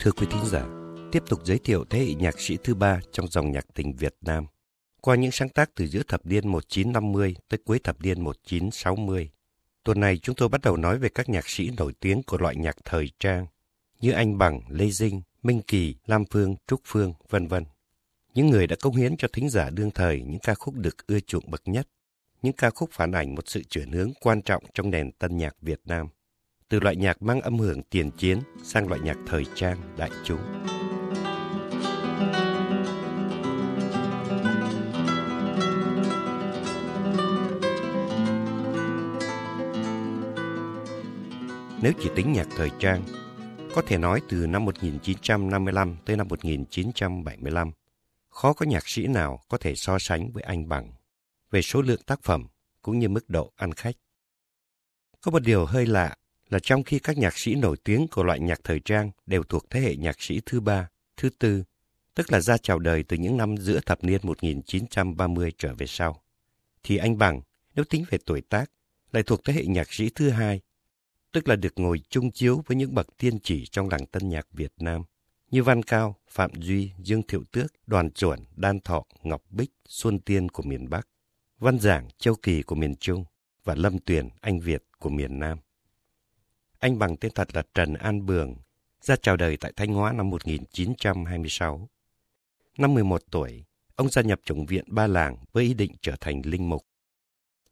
Thưa quý thính giả, tiếp tục giới thiệu thế hệ nhạc sĩ thứ ba trong dòng nhạc tình Việt Nam qua những sáng tác từ giữa thập niên 1950 tới cuối thập niên 1960. Tuần này chúng tôi bắt đầu nói về các nhạc sĩ nổi tiếng của loại nhạc thời trang như Anh Bằng, Lê Dinh, Minh Kỳ, Lam Phương, Trúc Phương, vân vân. Những người đã công hiến cho thính giả đương thời những ca khúc được ưa chuộng bậc nhất, những ca khúc phản ảnh một sự chuyển hướng quan trọng trong nền tân nhạc Việt Nam, từ loại nhạc mang âm hưởng tiền chiến sang loại nhạc thời trang đại chúng. Nếu chỉ tính nhạc thời trang, có thể nói từ năm 1955 tới năm 1975, khó có nhạc sĩ nào có thể so sánh với anh bằng về số lượng tác phẩm cũng như mức độ ăn khách. Có một điều hơi lạ là trong khi các nhạc sĩ nổi tiếng của loại nhạc thời trang đều thuộc thế hệ nhạc sĩ thứ ba, thứ tư, tức là ra chào đời từ những năm giữa thập niên 1930 trở về sau, thì anh Bằng, nếu tính về tuổi tác, lại thuộc thế hệ nhạc sĩ thứ hai, tức là được ngồi chung chiếu với những bậc tiên chỉ trong làng tân nhạc Việt Nam, như Văn Cao, Phạm Duy, Dương Thiệu Tước, Đoàn Chuẩn, Đan Thọ, Ngọc Bích, Xuân Tiên của miền Bắc, Văn Giảng, Châu Kỳ của miền Trung và Lâm Tuyền, Anh Việt của miền Nam. Anh bằng tên thật là Trần An Bường, ra chào đời tại Thanh Hóa năm 1926. Năm 11 tuổi, ông gia nhập chủng viện Ba Làng với ý định trở thành linh mục.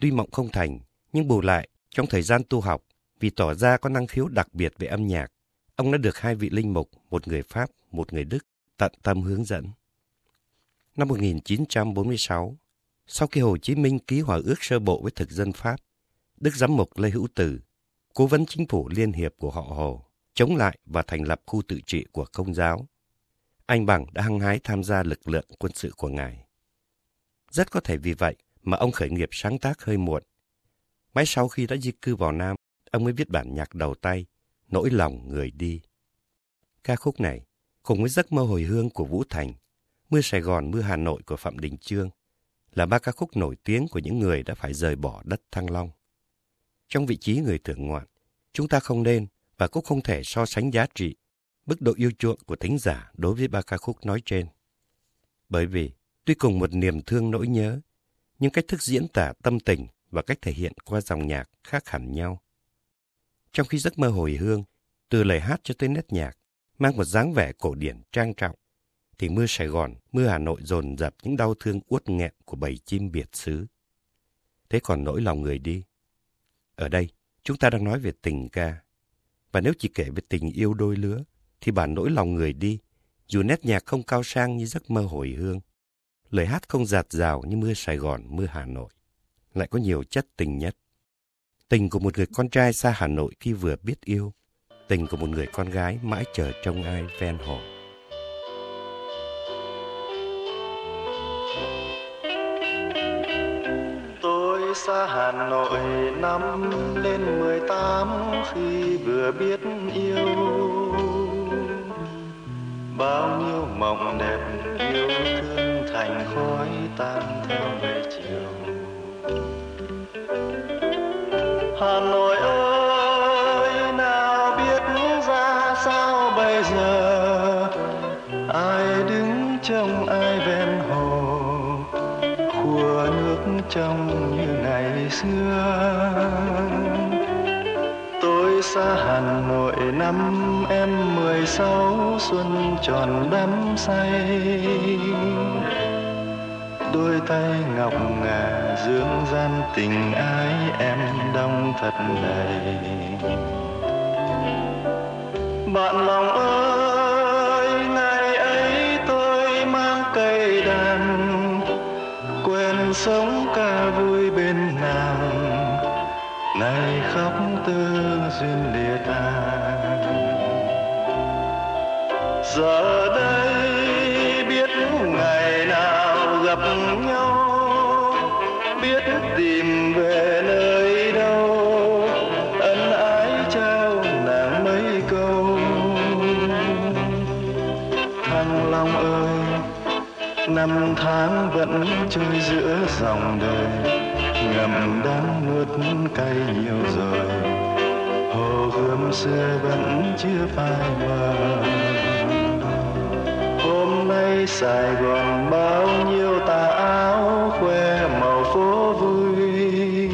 Tuy mộng không thành, nhưng bù lại, trong thời gian tu học, vì tỏ ra có năng khiếu đặc biệt về âm nhạc, ông đã được hai vị linh mục, một người Pháp, một người Đức, tận tâm hướng dẫn. Năm 1946, sau khi Hồ Chí Minh ký hòa ước sơ bộ với thực dân Pháp, Đức Giám mục Lê Hữu Từ cố vấn chính phủ liên hiệp của họ Hồ, chống lại và thành lập khu tự trị của công giáo. Anh Bằng đã hăng hái tham gia lực lượng quân sự của ngài. Rất có thể vì vậy mà ông khởi nghiệp sáng tác hơi muộn. Mãi sau khi đã di cư vào Nam, ông mới viết bản nhạc đầu tay, Nỗi lòng người đi. Ca khúc này, cùng với giấc mơ hồi hương của Vũ Thành, Mưa Sài Gòn, Mưa Hà Nội của Phạm Đình Trương, là ba ca khúc nổi tiếng của những người đã phải rời bỏ đất Thăng Long. Trong vị trí người thưởng ngoạn, chúng ta không nên và cũng không thể so sánh giá trị, mức độ yêu chuộng của thính giả đối với ba ca khúc nói trên. Bởi vì, tuy cùng một niềm thương nỗi nhớ, nhưng cách thức diễn tả tâm tình và cách thể hiện qua dòng nhạc khác hẳn nhau. Trong khi giấc mơ hồi hương, từ lời hát cho tới nét nhạc, mang một dáng vẻ cổ điển trang trọng, thì mưa Sài Gòn, mưa Hà Nội dồn dập những đau thương uất nghẹn của bầy chim biệt xứ. Thế còn nỗi lòng người đi. Ở đây, chúng ta đang nói về tình ca. Và nếu chỉ kể về tình yêu đôi lứa, thì bản nỗi lòng người đi, dù nét nhạc không cao sang như giấc mơ hồi hương, lời hát không giạt rào như mưa Sài Gòn, mưa Hà Nội, lại có nhiều chất tình nhất. Tình của một người con trai xa Hà Nội khi vừa biết yêu, tình của một người con gái mãi chờ trông ai ven hồ. Tôi xa Hà Nội năm lên mười tám khi vừa biết yêu. Bao nhiêu mộng đẹp yêu thương thành khói tan theo về chiều. Hà Nội ơi, nào biết ra sao bây giờ? Ai đứng trong ai ven hồ? Khua nước trong như ngày xưa. Tôi xa Hà Nội năm em mười sáu, xuân tròn đắm say đôi tay ngọc ngà dương gian tình ái em đông thật đầy bạn lòng ơi, ngày ấy tôi mang cây đàn, quên sống ca vui bên nàng. Nay khóc tư duyên lìa tàn. Giờ năm tháng vẫn trôi giữa dòng đời. Ngậm đắng nuốt cay nhiều rồi. Hồ gươm xưa vẫn chưa phai mờ. Hôm nay sài gòn bao nhiêu tà áo, khoe màu phố vui.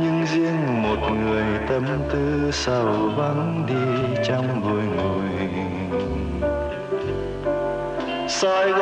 Nhưng riêng một người tâm tư sầu vắng đi trong buổi ngủ. Sài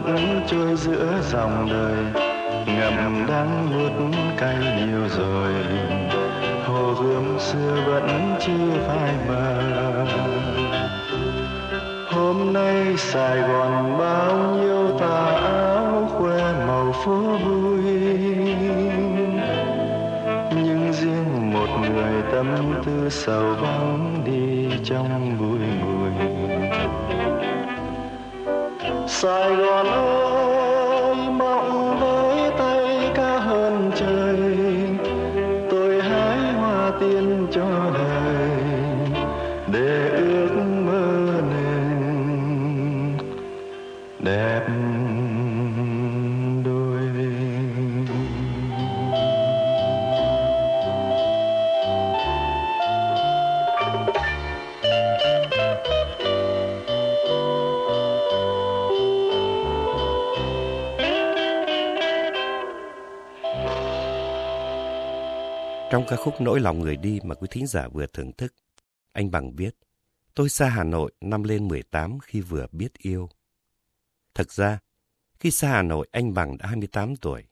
vẫn trôi giữa dòng đời. Ngậm đắng nuốt cay nhiều rồi, hồ gươm xưa vẫn chưa phai mờ. Hôm nay sài gòn bao nhiêu tà áo khoe màu phố vui. Nhưng riêng một người tâm tư sầu vắng đi trong buồn Sài Gòn ơi Trong ca khúc Nỗi lòng người đi mà quý thính giả vừa thưởng thức, anh Bằng viết, tôi xa Hà Nội năm lên 18 khi vừa biết yêu. thật ra, khi xa Hà Nội anh Bằng đã 28 tuổi.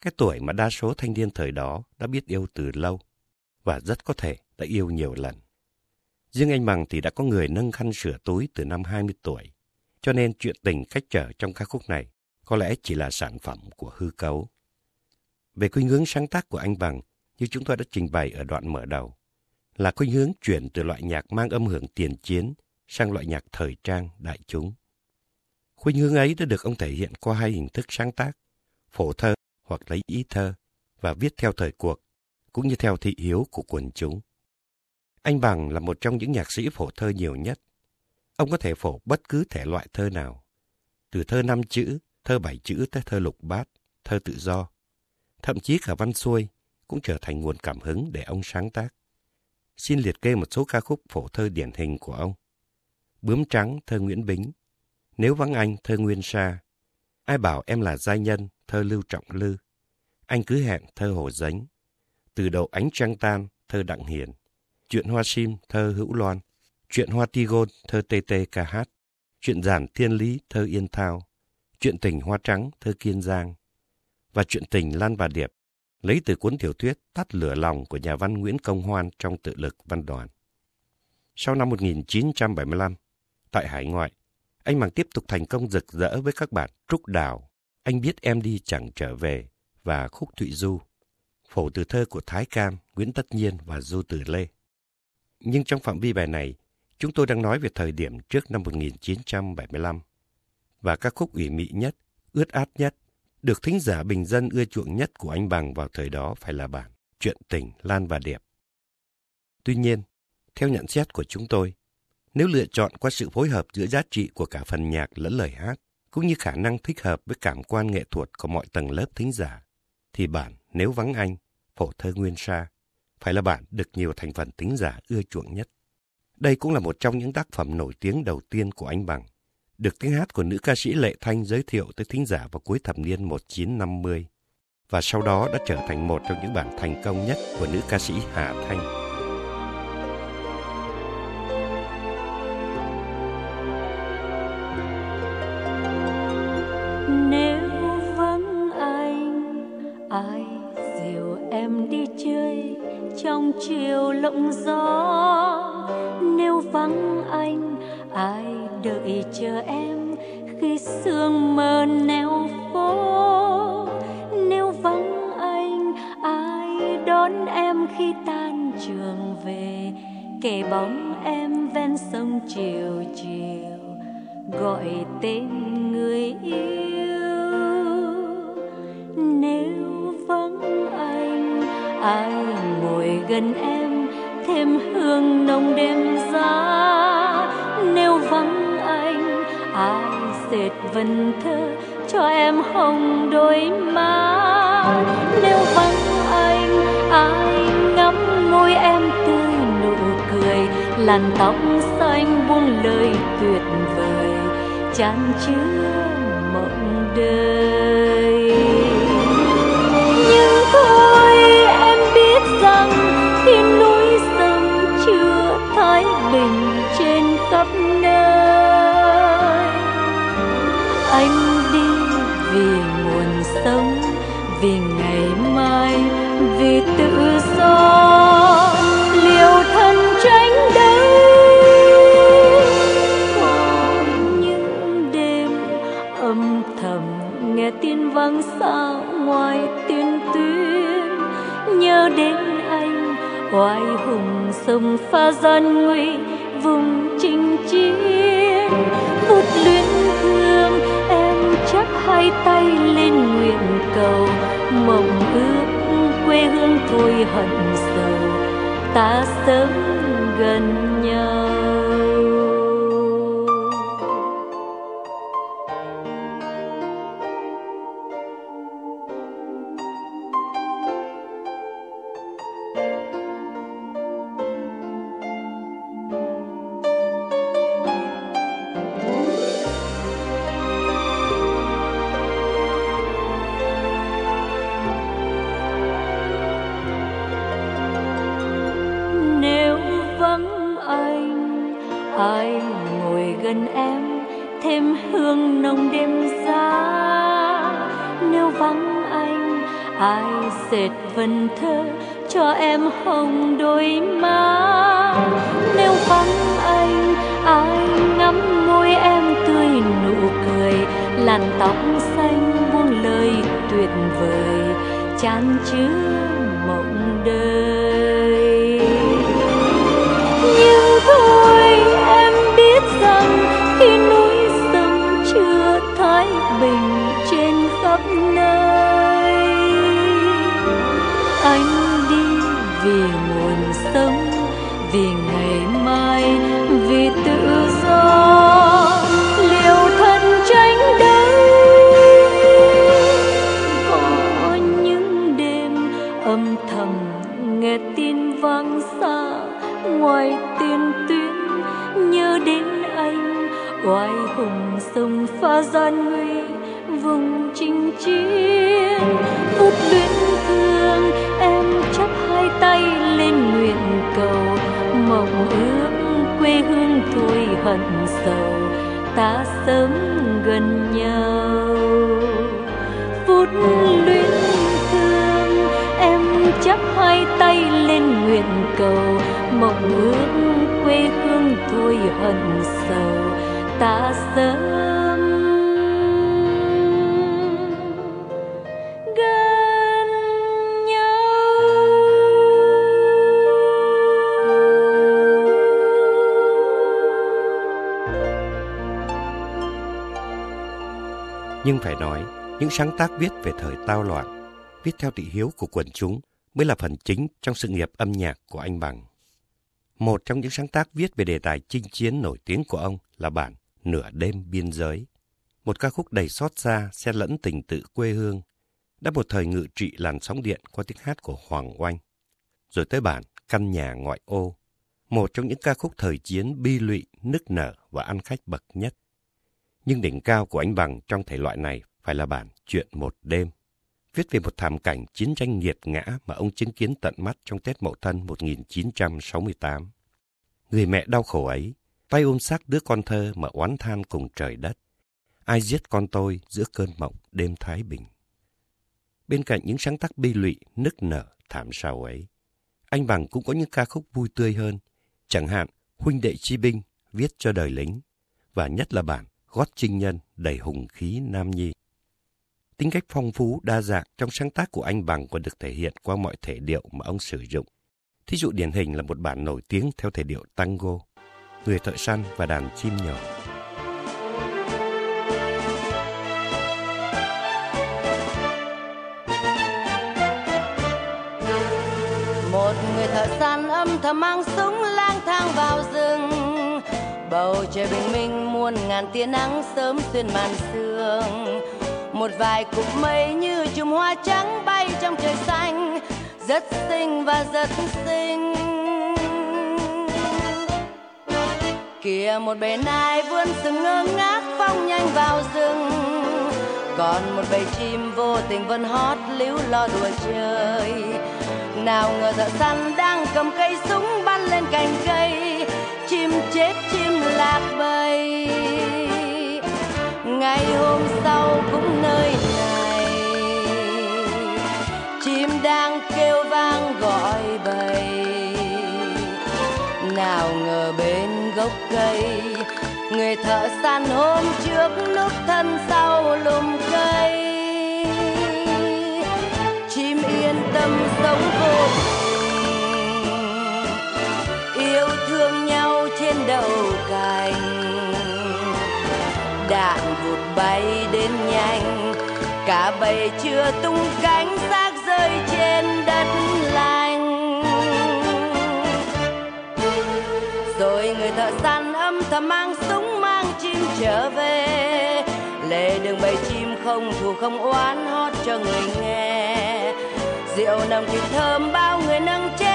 Cái tuổi mà đa số thanh niên thời đó đã biết yêu từ lâu và rất có thể đã yêu nhiều lần. Riêng anh Bằng thì đã có người nâng khăn sửa túi từ năm 20 tuổi, cho nên chuyện tình cách trở trong ca khúc này có lẽ chỉ là sản phẩm của hư cấu. Về khuynh hướng sáng tác của anh Bằng, như chúng tôi đã trình bày ở đoạn mở đầu, là khuynh hướng chuyển từ loại nhạc mang âm hưởng tiền chiến sang loại nhạc thời trang đại chúng. Khuynh hướng ấy đã được ông thể hiện qua hai hình thức sáng tác, phổ thơ hoặc lấy ý thơ và viết theo thời cuộc, cũng như theo thị hiếu của quần chúng. Anh Bằng là một trong những nhạc sĩ phổ thơ nhiều nhất. Ông có thể phổ bất cứ thể loại thơ nào, từ thơ năm chữ, thơ bảy chữ tới thơ lục bát, thơ tự do. Thậm chí cả văn xuôi cũng trở thành nguồn cảm hứng để ông sáng tác. Xin liệt kê một số ca khúc phổ thơ điển hình của ông. Bướm trắng thơ Nguyễn Bính, Nếu vắng anh thơ Nguyên Sa, Ai bảo em là giai nhân thơ Lưu Trọng Lư, Anh cứ hẹn thơ Hồ Dánh, Từ đầu ánh trăng tan thơ Đặng Hiền, Chuyện hoa sim thơ Hữu Loan, Chuyện hoa Tigon thơ Tê Tê ca hát, Chuyện giản thiên lý thơ Yên Thao, Chuyện tình hoa trắng thơ Kiên Giang, và Chuyện tình Lan và Điệp lấy từ cuốn tiểu thuyết Tắt lửa lòng của nhà văn Nguyễn Công Hoan trong tự lực văn đoàn. Sau năm 1975, tại hải ngoại, anh Bằng tiếp tục thành công rực rỡ với các bản Trúc Đào, Anh biết em đi chẳng trở về và Khúc Thụy Du, phổ từ thơ của Thái Cam, Nguyễn Tất Nhiên và Du Tử Lê. Nhưng trong phạm vi bài này, chúng tôi đang nói về thời điểm trước năm 1975 và các khúc ủy mị nhất, ướt át nhất được thính giả bình dân ưa chuộng nhất của anh Bằng vào thời đó phải là bản Chuyện tình Lan và Điệp. Tuy nhiên, theo nhận xét của chúng tôi, nếu lựa chọn qua sự phối hợp giữa giá trị của cả phần nhạc lẫn lời hát, cũng như khả năng thích hợp với cảm quan nghệ thuật của mọi tầng lớp thính giả, thì bản Nếu vắng anh phổ thơ Nguyên Sa, phải là bản được nhiều thành phần thính giả ưa chuộng nhất. Đây cũng là một trong những tác phẩm nổi tiếng đầu tiên của anh Bằng, được tiếng hát của nữ ca sĩ Lệ Thanh giới thiệu tới thính giả vào cuối thập niên 1950 và sau đó đã trở thành một trong những bản thành công nhất của nữ ca sĩ Hà Thanh. Chiều chiều, gọi tên người yêu. Nếu vắng anh, ai ngồi gần em, thêm hương nồng đêm giá. Nếu vắng anh, ai dệt vần thơ cho em hồng đôi má. Nếu vắng làn tóc xanh buông lời tuyệt vời, chan chứa mộng đời. Nhưng thôi, em biết rằng khi núi sông chưa thái bình trên khắp nơi, anh đi vì nguồn sống, vì ngày mai, vì tương vang xa ngoài tiền tuyến. Nhớ đến anh, oai hùng sông pha gian nguy, vùng chinh chiến. Vụt luyến thương, em chắp hai tay lên nguyện cầu mộng ước quê hương thôi hận sầu. Ta sớm gần vần thơ cho em hồng đôi má. Nếu vắng anh, ai ngắm môi em tươi nụ cười, làn tóc xanh buông lời tuyệt vời chán chứa phút luyến thương. Em chắp hai tay lên nguyện cầu mộng ước quê hương thôi hận sầu. Ta sớm gần Nhưng phải nói, những sáng tác viết về thời tao loạn, viết theo thị hiếu của quần chúng mới là phần chính trong sự nghiệp âm nhạc của anh Bằng. Một trong những sáng tác viết về đề tài chinh chiến nổi tiếng của ông là bản Nửa đêm biên giới. Một ca khúc đầy xót xa, xen lẫn tình tự quê hương, đã một thời ngự trị làn sóng điện qua tiếng hát của Hoàng Oanh. Rồi tới bản Căn nhà ngoại ô, một trong những ca khúc thời chiến bi lụy, nức nở và ăn khách bậc nhất. Nhưng đỉnh cao của anh Bằng trong thể loại này phải là bản Chuyện một đêm, viết về một thảm cảnh chiến tranh nghiệt ngã mà ông chứng kiến tận mắt trong Tết Mậu Thân 1968. Người mẹ đau khổ ấy, tay ôm xác đứa con thơ mà oán than cùng trời đất. Ai giết con tôi giữa cơn mộng đêm Thái Bình. Bên cạnh những sáng tác bi lụy, nức nở, thảm sầu ấy, anh Bằng cũng có những ca khúc vui tươi hơn, chẳng hạn Huynh đệ chi binh viết cho đời lính, và nhất là bản Gót Trinh Nhân đầy hùng khí Nam Nhi. Tính cách phong phú, đa dạng trong sáng tác của anh Bằng còn được thể hiện qua mọi thể điệu mà ông sử dụng. Thí dụ điển hình là một bản nổi tiếng theo thể điệu tango, Người thợ săn và đàn chim nhỏ. một người thợ săn âm thầm mang súng lang thang vào rừng bầu trời bình minh muôn ngàn tia nắng sớm xuyên màn sương một vài cụm mây như chùm hoa trắng bay trong trời xanh. Rất xinh và rất xinh. Kìa một bể nai vươn sừng ngơ ngác phong nhanh vào rừng. Còn một bầy chim vô tình vẫn hót líu lo đùa chơi. Nào ngờ thợ săn đang cầm cây súng bắn lên cành cây. Chim chết, chim lạc bầy ngày hôm sau cũng nơi này. Chim đang kêu vang gọi bầy. Nào ngờ bên gốc cây, người thợ săn hôm trước núp thân sau lùm cây. Chim yên tâm sống vô tình, yêu thương nhau trên đầu cành đạn vụt bay đến nhanh. Cả bầy chưa tung cánh xác rơi trên đất lành. Rồi người thợ săn âm thầm mang súng, mang chim trở về. Lề đường bầy chim không thù, không oán hót cho người nghe. Rượu nồng thịt thơm bao người nâng chén.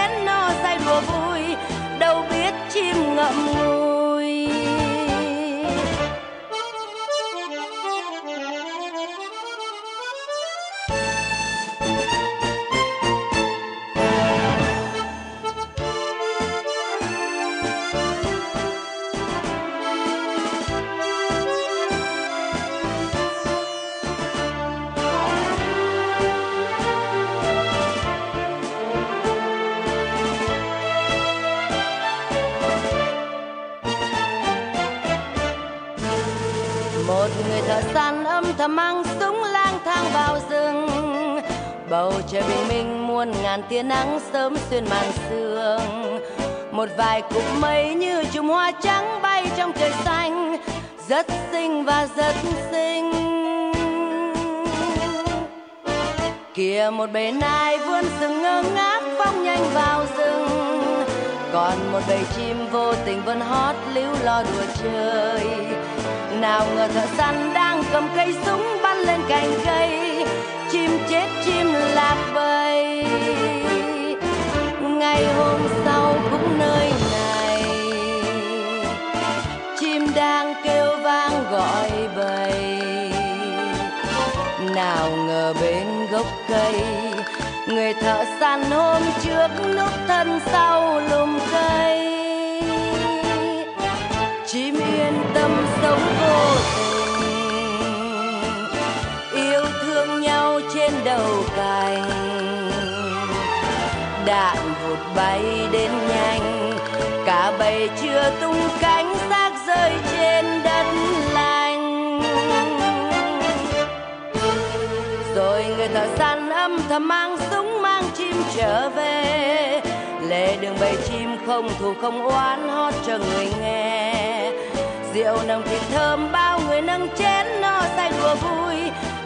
Xuyên màn sương. Một vài cụm mây như chùm hoa trắng bay trong trời xanh, rất xinh và rất xinh. Kìa một bầy nai vươn sừng ngơ ngác phóng nhanh vào rừng. Còn một bầy chim vô tình vẫn hót líu lo đùa chơi. Nào ngờ thợ săn đang cầm cây súng bắn lên cành cây. Chim chết chim lạc bầy. Vang bay bầy. Nào ngờ bên gốc cây, người thợ săn hôm trước núp thân sau lùm cây. Chim yên tâm sống vô tình, yêu thương nhau trên đầu cành. Đạn vụt bay đến nhanh, cả bầy chưa tung cánh. Thầm mang súng mang chim trở về. Lệ đường bầy chim không thù không oán hót cho người nghe. Rượu nồng thịt thơm bao người nâng chén no say đùa vui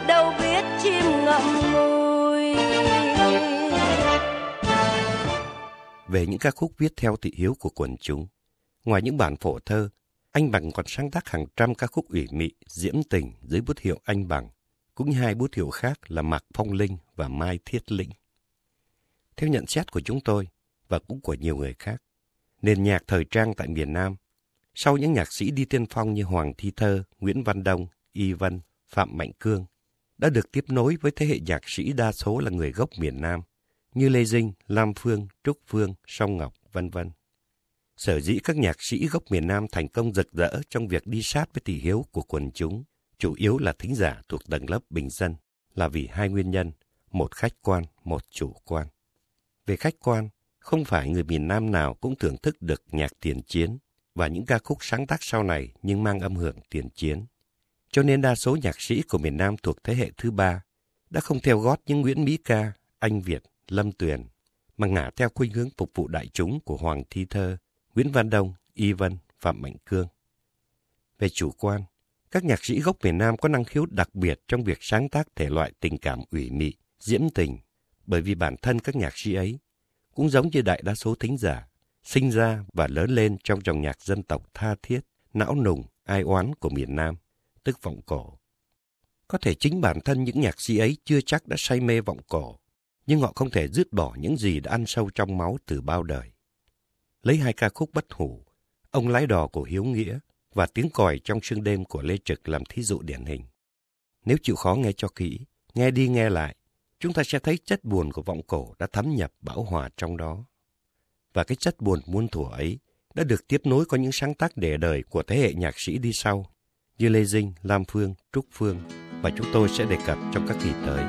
đâu biết chim ngậm ngùi. Về những ca khúc viết theo thị hiếu của quần chúng, ngoài những bản phổ thơ, anh Bằng còn sáng tác hàng trăm ca khúc ủy mị, diễm tình dưới bút hiệu anh Bằng, cũng như hai bút hiệu khác là Mạc Phong Linh và Mai Thiết Lĩnh. Theo nhận xét của chúng tôi, và cũng của nhiều người khác, nền nhạc thời trang tại miền Nam, sau những nhạc sĩ đi tiên phong như Hoàng Thi Thơ, Nguyễn Văn Đông, Y Vân, Phạm Mạnh Cương, đã được tiếp nối với thế hệ nhạc sĩ đa số là người gốc miền Nam, như Lê Dinh, Lam Phương, Trúc Phương, Song Ngọc, vân vân. Sở dĩ các nhạc sĩ gốc miền Nam thành công rực rỡ trong việc đi sát với tỷ hiếu của quần chúng, chủ yếu là thính giả thuộc tầng lớp bình dân, là vì hai nguyên nhân, một khách quan, một chủ quan. Về khách quan, không phải người miền Nam nào cũng thưởng thức được nhạc tiền chiến và những ca khúc sáng tác sau này nhưng mang âm hưởng tiền chiến. Cho nên đa số nhạc sĩ của miền Nam thuộc thế hệ thứ ba đã không theo gót những Nguyễn Mỹ Ca, Anh Việt, Lâm Tuyền, mà ngả theo khuynh hướng phục vụ đại chúng của Hoàng Thi Thơ, Nguyễn Văn Đông, Y Vân, Phạm Mạnh Cương. Về chủ quan, các nhạc sĩ gốc miền Nam có năng khiếu đặc biệt trong việc sáng tác thể loại tình cảm ủy mị, diễm tình, bởi vì bản thân các nhạc sĩ ấy cũng giống như đại đa số thính giả, sinh ra và lớn lên trong dòng nhạc dân tộc tha thiết, não nùng, ai oán của miền Nam, tức vọng cổ. Có thể chính bản thân những nhạc sĩ ấy chưa chắc đã say mê vọng cổ, nhưng họ không thể dứt bỏ những gì đã ăn sâu trong máu từ bao đời. Lấy hai ca khúc bất hủ, Ông lái đò của Hiếu Nghĩa và Tiếng còi trong sương đêm của Lê Trực làm thí dụ điển hình. Nếu chịu khó nghe cho kỹ, nghe đi nghe lại, chúng ta sẽ thấy chất buồn của vọng cổ đã thấm nhập bão hòa trong đó. Và cái chất buồn muôn thuở ấy đã được tiếp nối có những sáng tác để đời của thế hệ nhạc sĩ đi sau, như Lê Dinh, Lam Phương, Trúc Phương, và chúng tôi sẽ đề cập trong các kỳ tới.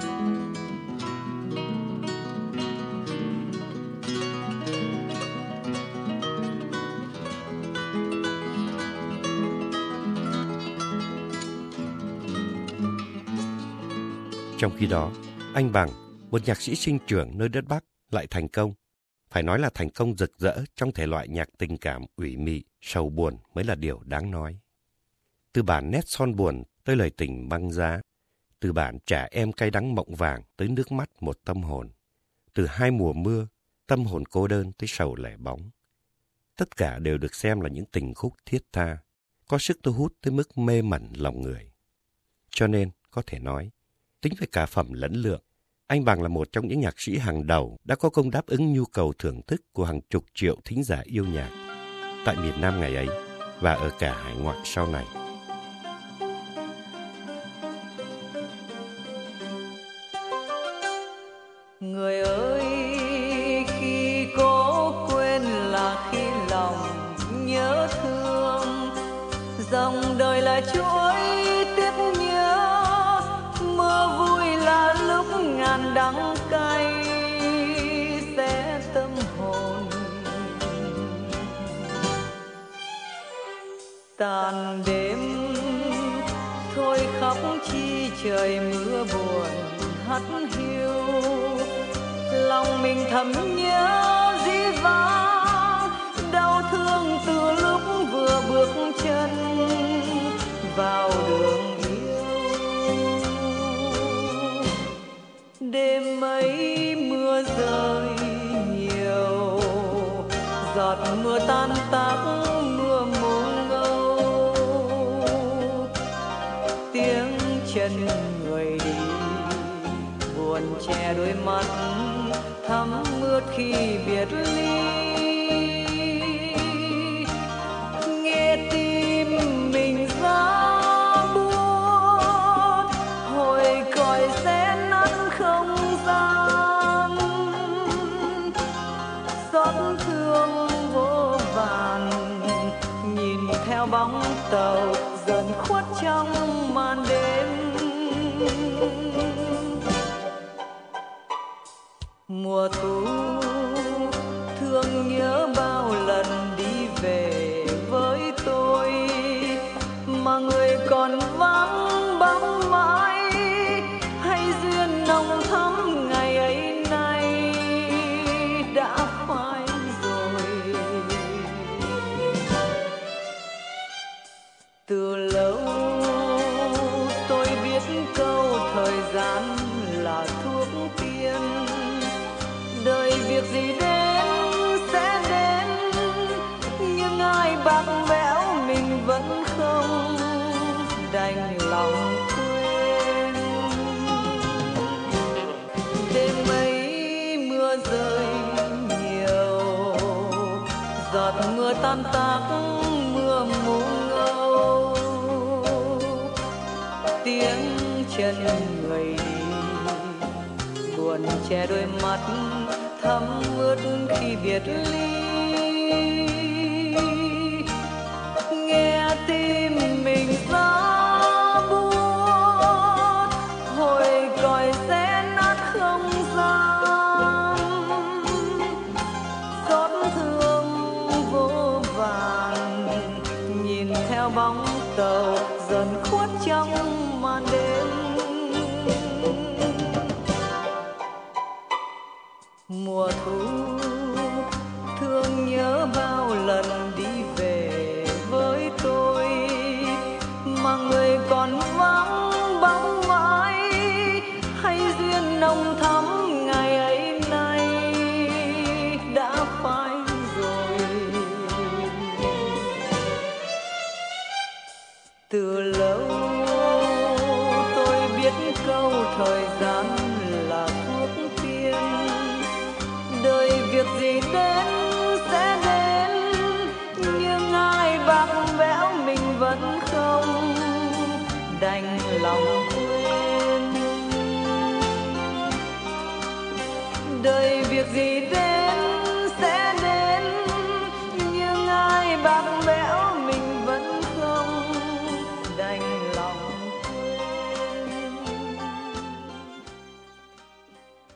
Trong khi đó, anh Bằng, một nhạc sĩ sinh trưởng nơi đất Bắc, lại thành công. Phải nói là thành công rực rỡ trong thể loại nhạc tình cảm ủy mị, sầu buồn mới là điều đáng nói. Từ bản nét son buồn tới lời tình băng giá, từ bản trả em cay đắng mộng vàng tới nước mắt một tâm hồn, từ hai mùa mưa, tâm hồn cô đơn tới sầu lẻ bóng. Tất cả đều được xem là những tình khúc thiết tha, có sức thu hút tới mức mê mẩn lòng người. Cho nên, có thể nói, tính về cả phẩm lẫn lượng. Anh Bằng là một trong những nhạc sĩ hàng đầu đã có công đáp ứng nhu cầu thưởng thức của hàng chục triệu thính giả yêu nhạc tại miền Nam ngày ấy và ở cả hải ngoại sau này. Giọt mưa tan tác mùa thu thương nhớ tan tác mưa mù ngâu. Tiếng chân người đi buồn che đôi mắt thấm ướt khi biệt ly. Đời việc